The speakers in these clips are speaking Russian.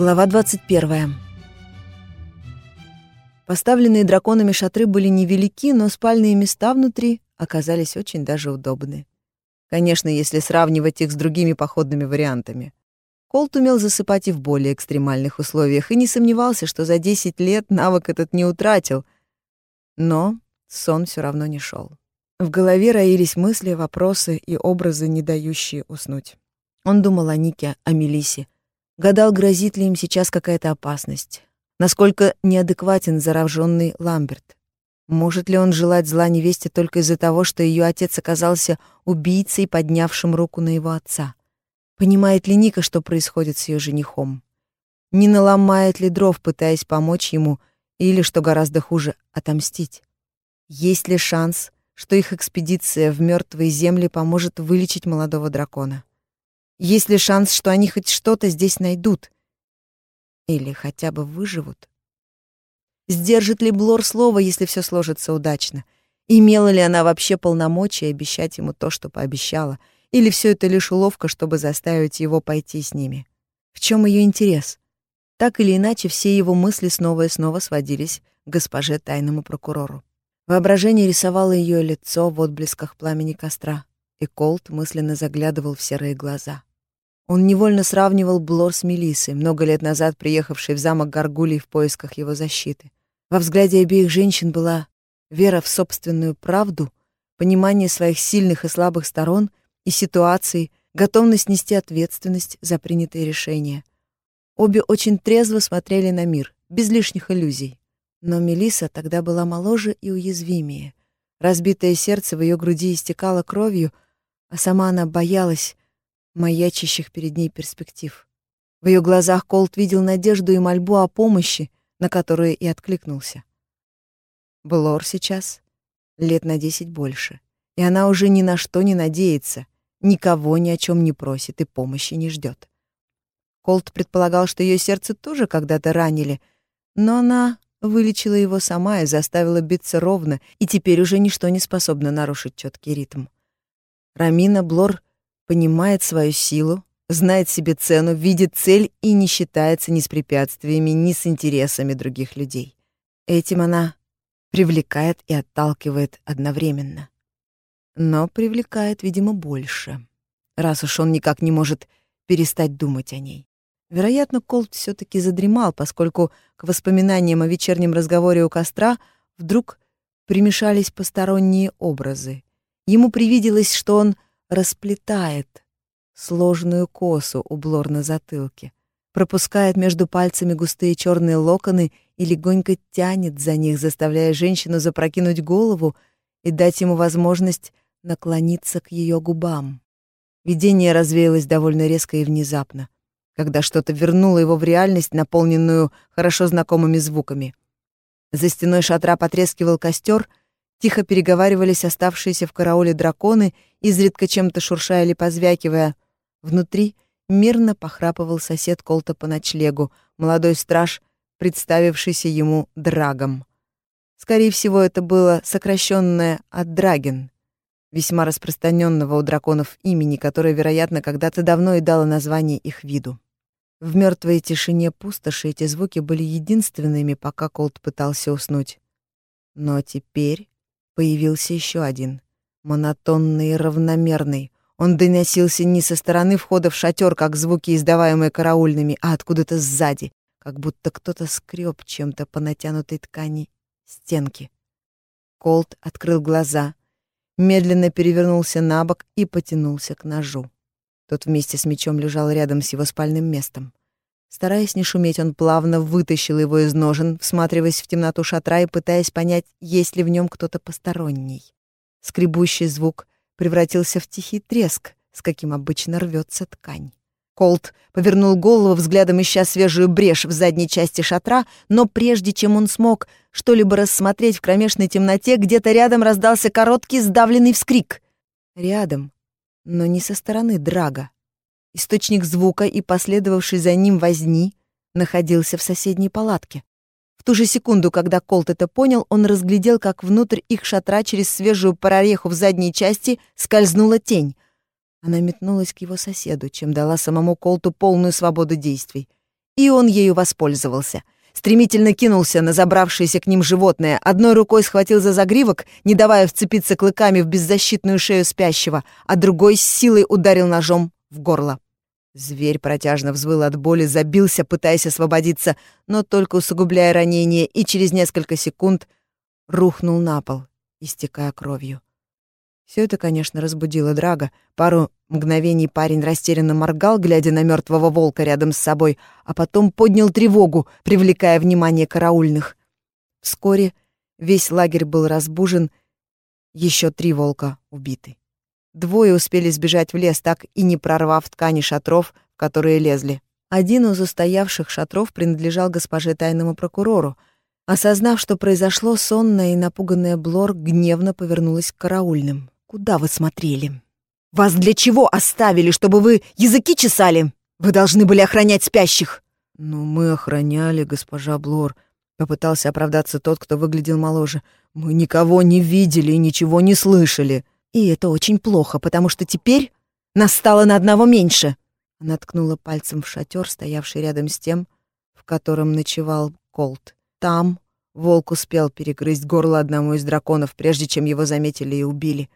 Глава 21. Поставленные драконами шатры были невелики, но спальные места внутри оказались очень даже удобны. Конечно, если сравнивать их с другими походными вариантами. Колт умел засыпать и в более экстремальных условиях и не сомневался, что за 10 лет навык этот не утратил. Но сон все равно не шел. В голове роились мысли, вопросы и образы, не дающие уснуть. Он думал о Нике, о Мелисе, гадал, грозит ли им сейчас какая-то опасность. Насколько неадекватен зараженный Ламберт. Может ли он желать зла невесте только из-за того, что ее отец оказался убийцей, поднявшим руку на его отца? Понимает ли Ника, что происходит с ее женихом? Не наломает ли дров, пытаясь помочь ему, или, что гораздо хуже, отомстить? Есть ли шанс, что их экспедиция в мертвые земли поможет вылечить молодого дракона? Есть ли шанс, что они хоть что-то здесь найдут? Или хотя бы выживут? Сдержит ли Блор слово, если все сложится удачно? Имела ли она вообще полномочия обещать ему то, что пообещала? Или все это лишь уловка, чтобы заставить его пойти с ними? В чем ее интерес? Так или иначе, все его мысли снова и снова сводились к госпоже тайному прокурору. Воображение рисовало ее лицо в отблесках пламени костра, и Колт мысленно заглядывал в серые глаза. Он невольно сравнивал Блор с Мелиссой, много лет назад приехавшей в замок Гаргулий в поисках его защиты. Во взгляде обеих женщин была вера в собственную правду, понимание своих сильных и слабых сторон и ситуаций, готовность нести ответственность за принятые решения. Обе очень трезво смотрели на мир, без лишних иллюзий. Но Мелиса тогда была моложе и уязвимее. Разбитое сердце в ее груди истекало кровью, а сама она боялась маячащих перед ней перспектив. В ее глазах Колт видел надежду и мольбу о помощи, на которые и откликнулся. Блор сейчас лет на десять больше, и она уже ни на что не надеется, никого ни о чем не просит и помощи не ждет. Колт предполагал, что ее сердце тоже когда-то ранили, но она вылечила его сама и заставила биться ровно, и теперь уже ничто не способно нарушить четкий ритм. Рамина Блор понимает свою силу, знает себе цену, видит цель и не считается ни с препятствиями, ни с интересами других людей. Этим она привлекает и отталкивает одновременно. Но привлекает, видимо, больше, раз уж он никак не может перестать думать о ней. Вероятно, Колт все таки задремал, поскольку к воспоминаниям о вечернем разговоре у костра вдруг примешались посторонние образы. Ему привиделось, что он расплетает сложную косу у Блор на затылке, пропускает между пальцами густые черные локоны и легонько тянет за них, заставляя женщину запрокинуть голову и дать ему возможность наклониться к ее губам. Видение развеялось довольно резко и внезапно, когда что-то вернуло его в реальность, наполненную хорошо знакомыми звуками. За стеной шатра потрескивал костер, тихо переговаривались оставшиеся в карауле драконы, изредка чем-то шуршая или позвякивая — Внутри мирно похрапывал сосед Колта по ночлегу, молодой страж, представившийся ему Драгом. Скорее всего, это было сокращенное от Драген, весьма распространенного у драконов имени, которое, вероятно, когда-то давно и дало название их виду. В мертвой тишине пустоши эти звуки были единственными, пока Колт пытался уснуть. Но теперь появился еще один, монотонный и равномерный, он доносился не со стороны входа в шатер, как звуки, издаваемые караульными, а откуда-то сзади, как будто кто-то скреб чем-то по натянутой ткани стенки. Колт открыл глаза, медленно перевернулся на бок и потянулся к ножу. Тот вместе с мечом лежал рядом с его спальным местом. Стараясь не шуметь, он плавно вытащил его из ножен, всматриваясь в темноту шатра и пытаясь понять, есть ли в нем кто-то посторонний. Скребущий звук превратился в тихий треск, с каким обычно рвется ткань. Колт повернул голову, взглядом ища свежую брешь в задней части шатра, но прежде чем он смог что-либо рассмотреть в кромешной темноте, где-то рядом раздался короткий сдавленный вскрик. Рядом, но не со стороны Драга. Источник звука и последовавший за ним возни находился в соседней палатке. В ту же секунду, когда Колт это понял, он разглядел, как внутрь их шатра через свежую прореху в задней части скользнула тень. Она метнулась к его соседу, чем дала самому Колту полную свободу действий. и он ею воспользовался. Стремительно кинулся на забравшееся к ним животное, одной рукой схватил за загривок, не давая вцепиться клыками в беззащитную шею спящего, а другой с силой ударил ножом в горло. Зверь протяжно взвыл от боли, забился, пытаясь освободиться, но только усугубляя ранение, и через несколько секунд рухнул на пол, истекая кровью. Все это, конечно, разбудило Драга. Пару мгновений парень растерянно моргал, глядя на мертвого волка рядом с собой, а потом поднял тревогу, привлекая внимание караульных. Вскоре весь лагерь был разбужен, еще три волка убиты. Двое успели сбежать в лес, так и не прорвав ткани шатров, в которые лезли. Один из устоявших шатров принадлежал госпоже тайному прокурору. Осознав, что произошло, сонная и напуганная Блор гневно повернулась к караульным. Куда вы смотрели? Вас для чего оставили, чтобы вы языки чесали? Вы должны были охранять спящих. Ну, мы охраняли, госпожа Блор. Попытался оправдаться тот, кто выглядел моложе. Мы никого не видели и ничего не слышали. И это очень плохо, потому что теперь нас стало на одного меньше. Она ткнула пальцем в шатер, стоявший рядом с тем, в котором ночевал Колт. Там волк успел перегрызть горло одному из драконов, прежде чем его заметили и убили.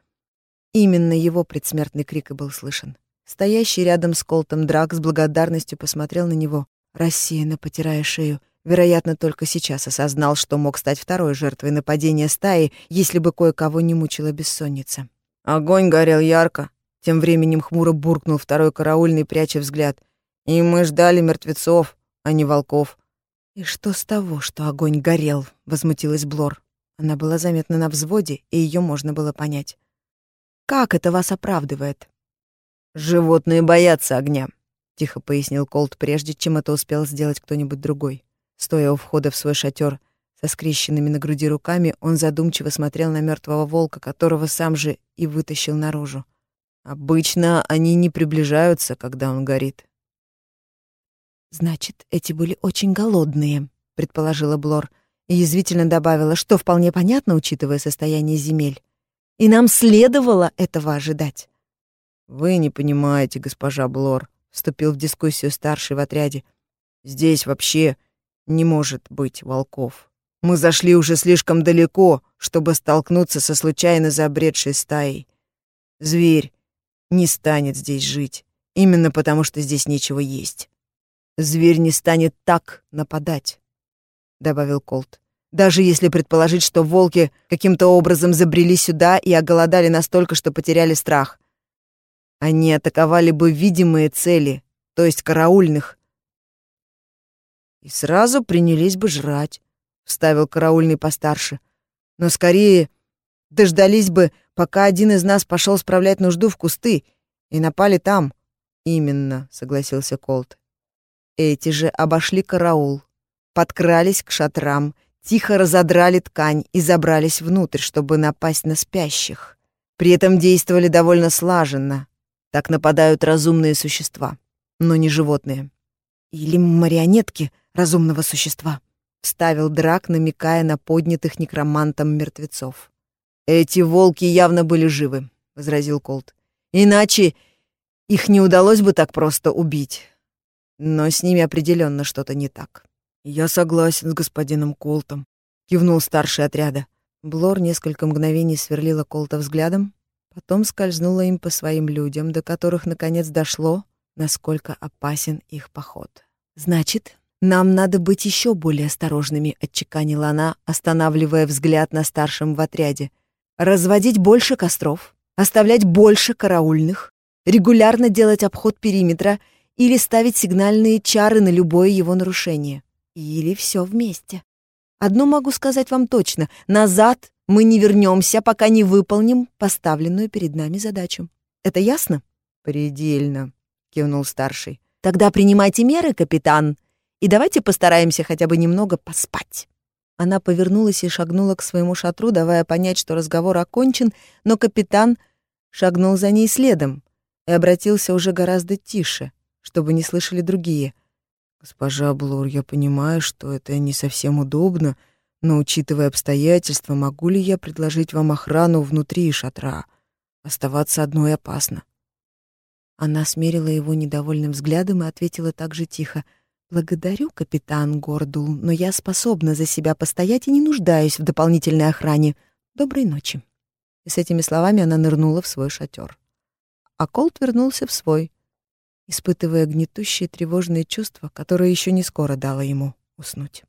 Именно его предсмертный крик и был слышен. Стоящий рядом с Колтом Драк с благодарностью посмотрел на него, рассеянно потирая шею. Вероятно, только сейчас осознал, что мог стать второй жертвой нападения стаи, если бы кое-кого не мучила бессонница. Огонь горел ярко. Тем временем хмуро буркнул второй караульный, пряча взгляд. И мы ждали мертвецов, а не волков. «И что с того, что огонь горел?» — возмутилась Блор. Она была заметна на взводе, и ее можно было понять. Как это вас оправдывает? Животные боятся огня, тихо пояснил Колт, прежде чем это успел сделать кто-нибудь другой. Стоя у входа в свой шатер со скрещенными на груди руками, он задумчиво смотрел на мертвого волка, которого сам же и вытащил наружу. Обычно они не приближаются, когда он горит. Значит, эти были очень голодные, предположила Блор и язвительно добавила, что вполне понятно, учитывая состояние земель и нам следовало этого ожидать. «Вы не понимаете, госпожа Блор», — вступил в дискуссию старший в отряде. «Здесь вообще не может быть волков. Мы зашли уже слишком далеко, чтобы столкнуться со случайно забредшей стаей. Зверь не станет здесь жить, именно потому что здесь нечего есть. Зверь не станет так нападать», — добавил Колт. Даже если предположить, что волки каким-то образом забрели сюда и оголодали настолько, что потеряли страх. Они атаковали бы видимые цели, то есть караульных. И сразу принялись бы жрать, вставил караульный постарше. Но скорее дождались бы, пока один из нас пошел справлять нужду в кусты, и напали там. Именно, согласился Колт. Эти же обошли караул, подкрались к шатрам тихо разодрали ткань и забрались внутрь, чтобы напасть на спящих. При этом действовали довольно слаженно. Так нападают разумные существа, но не животные. Или марионетки разумного существа, вставил Драк, намекая на поднятых некромантом мертвецов. Эти волки явно были живы, возразил Колт. Иначе их не удалось бы так просто убить. Но с ними определенно что-то не так. «Я согласен с господином Колтом», — кивнул старший отряда. Блор несколько мгновений сверлила Колта взглядом, потом скользнула им по своим людям, до которых наконец дошло, насколько опасен их поход. «Значит, нам надо быть еще более осторожными», — отчеканила она, останавливая взгляд на старшем в отряде. «Разводить больше костров, оставлять больше караульных, регулярно делать обход периметра или ставить сигнальные чары на любое его нарушение. Или все вместе. Одно могу сказать вам точно. Назад мы не вернемся, пока не выполним поставленную перед нами задачу. Это ясно? Предельно, кивнул старший. Тогда принимайте меры, капитан, и давайте постараемся хотя бы немного поспать. Она повернулась и шагнула к своему шатру, давая понять, что разговор окончен, но капитан шагнул за ней следом и обратился уже гораздо тише, чтобы не слышали другие. «Госпожа Блор, я понимаю, что это не совсем удобно, но, учитывая обстоятельства, могу ли я предложить вам охрану внутри шатра? Оставаться одной опасно». Она смерила его недовольным взглядом и ответила так же тихо. «Благодарю, капитан Гордул, но я способна за себя постоять и не нуждаюсь в дополнительной охране. Доброй ночи». И с этими словами она нырнула в свой шатер. А Колт вернулся в свой, испытывая гнетущие тревожные чувства, которые еще не скоро дало ему уснуть.